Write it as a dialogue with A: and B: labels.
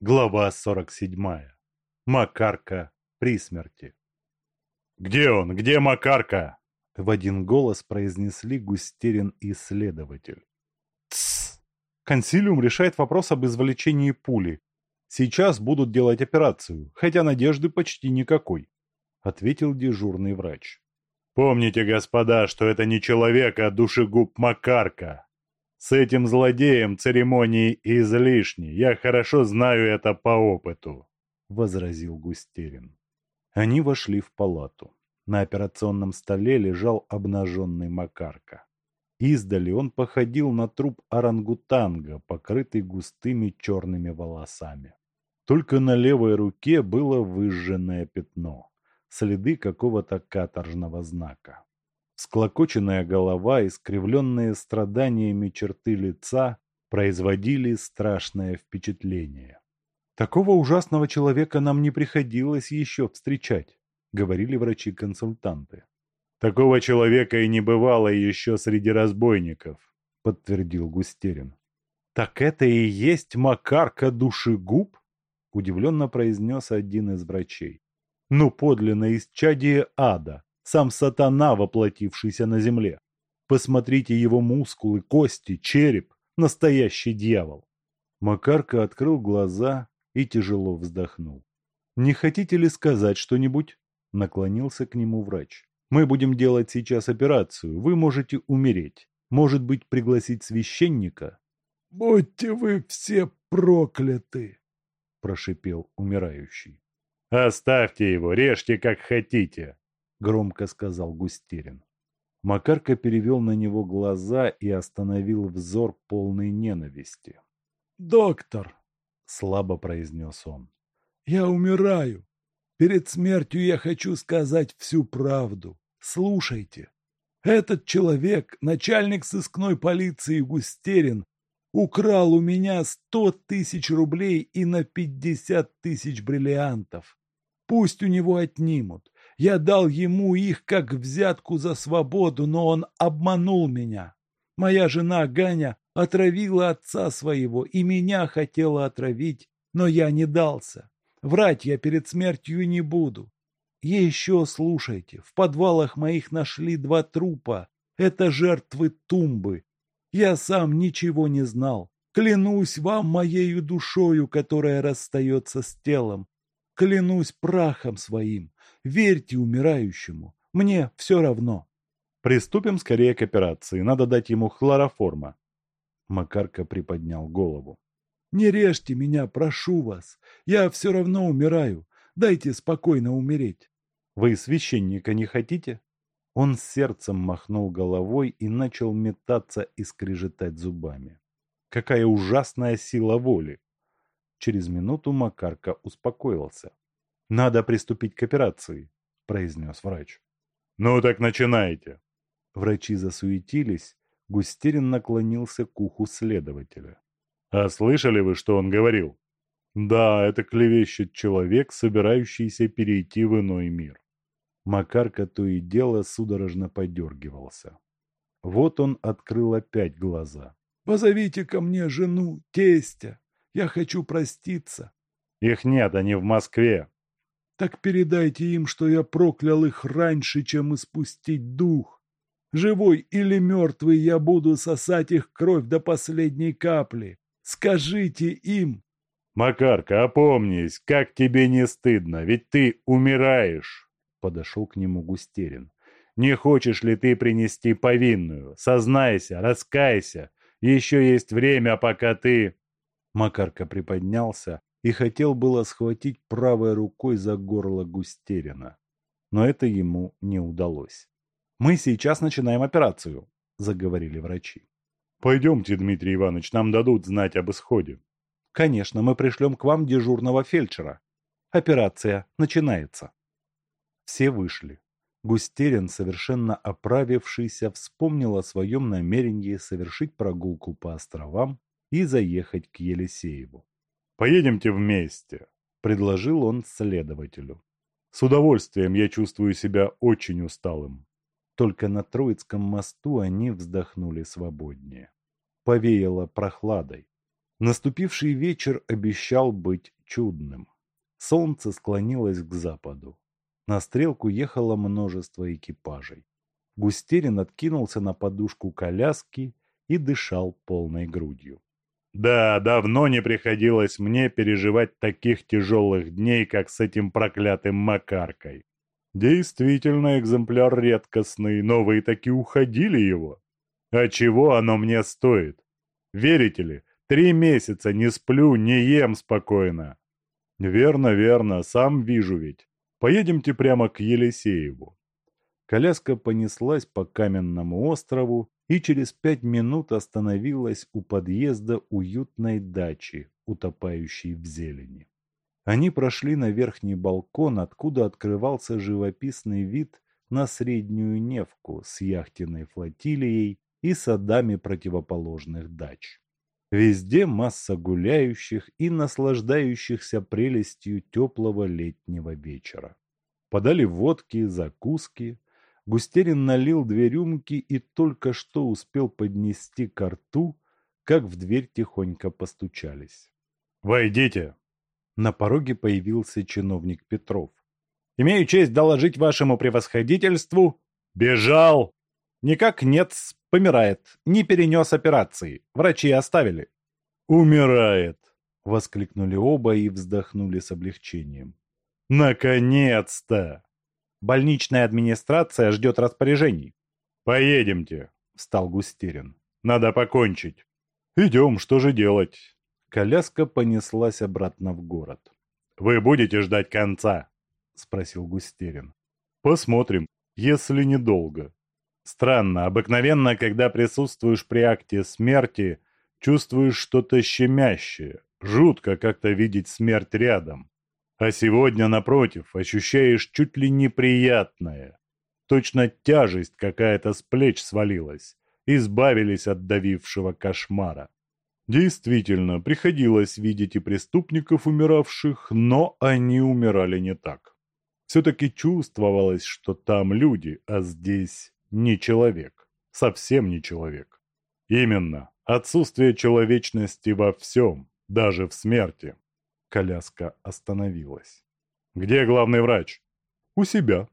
A: Глава 47. Макарка при смерти. «Где он? Где Макарка?» В один голос произнесли Густерин и следователь. «Тссс! Консилиум решает вопрос об извлечении пули. Сейчас будут делать операцию, хотя надежды почти никакой», ответил дежурный врач. «Помните, господа, что это не человек, а душегуб Макарка. С этим злодеем церемонии излишни. Я хорошо знаю это по опыту», — возразил Густерин. Они вошли в палату. На операционном столе лежал обнаженный Макарка. Издали он походил на труп орангутанга, покрытый густыми черными волосами. Только на левой руке было выжженное пятно, следы какого-то каторжного знака. Склокоченная голова, искривленные страданиями черты лица производили страшное впечатление. «Такого ужасного человека нам не приходилось еще встречать», — говорили врачи-консультанты. «Такого человека и не бывало еще среди разбойников», — подтвердил Густерин. «Так это и есть Макарка душегуб?» — удивленно произнес один из врачей. «Ну, подлинно исчадие ада, сам сатана, воплотившийся на земле. Посмотрите его мускулы, кости, череп. Настоящий дьявол. Макарка открыл глаза и тяжело вздохнул. «Не хотите ли сказать что-нибудь?» Наклонился к нему врач. «Мы будем делать сейчас операцию. Вы можете умереть. Может быть, пригласить священника?»
B: «Будьте вы все прокляты!»
A: Прошипел умирающий. «Оставьте его, режьте как хотите!» — громко сказал Густерин. Макарка перевел на него глаза и остановил взор полной ненависти.
B: «Доктор!»
A: — слабо произнес он.
B: «Я умираю. Перед смертью я хочу сказать всю правду. Слушайте. Этот человек, начальник сыскной полиции Густерин, украл у меня сто тысяч рублей и на пятьдесят тысяч бриллиантов. Пусть у него отнимут. Я дал ему их как взятку за свободу, но он обманул меня. Моя жена Ганя отравила отца своего и меня хотела отравить, но я не дался. Врать я перед смертью не буду. Еще слушайте, в подвалах моих нашли два трупа. Это жертвы тумбы. Я сам ничего не знал. Клянусь вам моею душою, которая расстается с телом. Клянусь прахом своим. Верьте умирающему. Мне все равно.
A: Приступим скорее к операции. Надо дать ему хлороформа. Макарка приподнял голову.
B: Не режьте меня, прошу вас. Я все равно умираю. Дайте спокойно умереть.
A: Вы священника не хотите? Он с сердцем махнул головой и начал метаться и скрежетать зубами. Какая ужасная сила воли! Через минуту Макарка успокоился. «Надо приступить к операции», – произнес врач. «Ну так начинайте». Врачи засуетились, Густерин наклонился к уху следователя. «А слышали вы, что он говорил?» «Да, это клевещет человек, собирающийся перейти в иной мир». Макарка то и дело судорожно подергивался. Вот он открыл опять глаза.
B: «Позовите ко мне жену, тестя!» Я хочу проститься.
A: Их нет, они в Москве.
B: Так передайте им, что я проклял их раньше, чем испустить дух. Живой или мертвый я буду сосать их кровь до последней капли. Скажите им.
A: Макарка, опомнись, как тебе не стыдно, ведь ты умираешь. Подошел к нему Густерин. Не хочешь ли ты принести повинную? Сознайся, раскайся. Еще есть время, пока ты... Макарка приподнялся и хотел было схватить правой рукой за горло Густерина. Но это ему не удалось. «Мы сейчас начинаем операцию», – заговорили врачи. «Пойдемте, Дмитрий Иванович, нам дадут знать об исходе». «Конечно, мы пришлем к вам дежурного фельдшера. Операция начинается». Все вышли. Густерин, совершенно оправившийся, вспомнил о своем намерении совершить прогулку по островам и заехать к Елисееву. «Поедемте вместе», – предложил он следователю. «С удовольствием я чувствую себя очень усталым». Только на Троицком мосту они вздохнули свободнее. Повеяло прохладой. Наступивший вечер обещал быть чудным. Солнце склонилось к западу. На стрелку ехало множество экипажей. Густерин откинулся на подушку коляски и дышал полной грудью. Да, давно не приходилось мне переживать таких тяжелых дней, как с этим проклятым Макаркой. Действительно экземпляр редкостный, но вы таки уходили его. А чего оно мне стоит? Верите ли, три месяца не сплю, не ем спокойно. Верно, верно, сам вижу ведь. Поедемте прямо к Елисееву. Коляска понеслась по каменному острову и через пять минут остановилась у подъезда уютной дачи, утопающей в зелени. Они прошли на верхний балкон, откуда открывался живописный вид на Среднюю Невку с яхтенной флотилией и садами противоположных дач. Везде масса гуляющих и наслаждающихся прелестью теплого летнего вечера. Подали водки, закуски. Густерин налил две рюмки и только что успел поднести ко рту, как в дверь тихонько постучались. «Войдите!» На пороге появился чиновник Петров. «Имею честь доложить вашему превосходительству...» «Бежал!» «Никак нет, помирает. Не перенес операции. Врачи оставили». «Умирает!» — воскликнули оба и вздохнули с облегчением. «Наконец-то!» «Больничная администрация ждет распоряжений». «Поедемте», — встал Густерин. «Надо покончить». «Идем, что же делать?» Коляска понеслась обратно в город. «Вы будете ждать конца?» — спросил Густерин. «Посмотрим, если недолго». Странно, обыкновенно, когда присутствуешь при акте смерти, чувствуешь что-то щемящее. Жутко как-то видеть смерть рядом. А сегодня, напротив, ощущаешь чуть ли неприятное. Точно тяжесть какая-то с плеч свалилась. Избавились от давившего кошмара. Действительно, приходилось видеть и преступников умиравших, но они умирали не так. Все-таки чувствовалось, что там люди, а здесь не человек. Совсем не человек. Именно. Отсутствие человечности во всем, даже в смерти. Коляска остановилась. «Где главный врач?» «У себя»,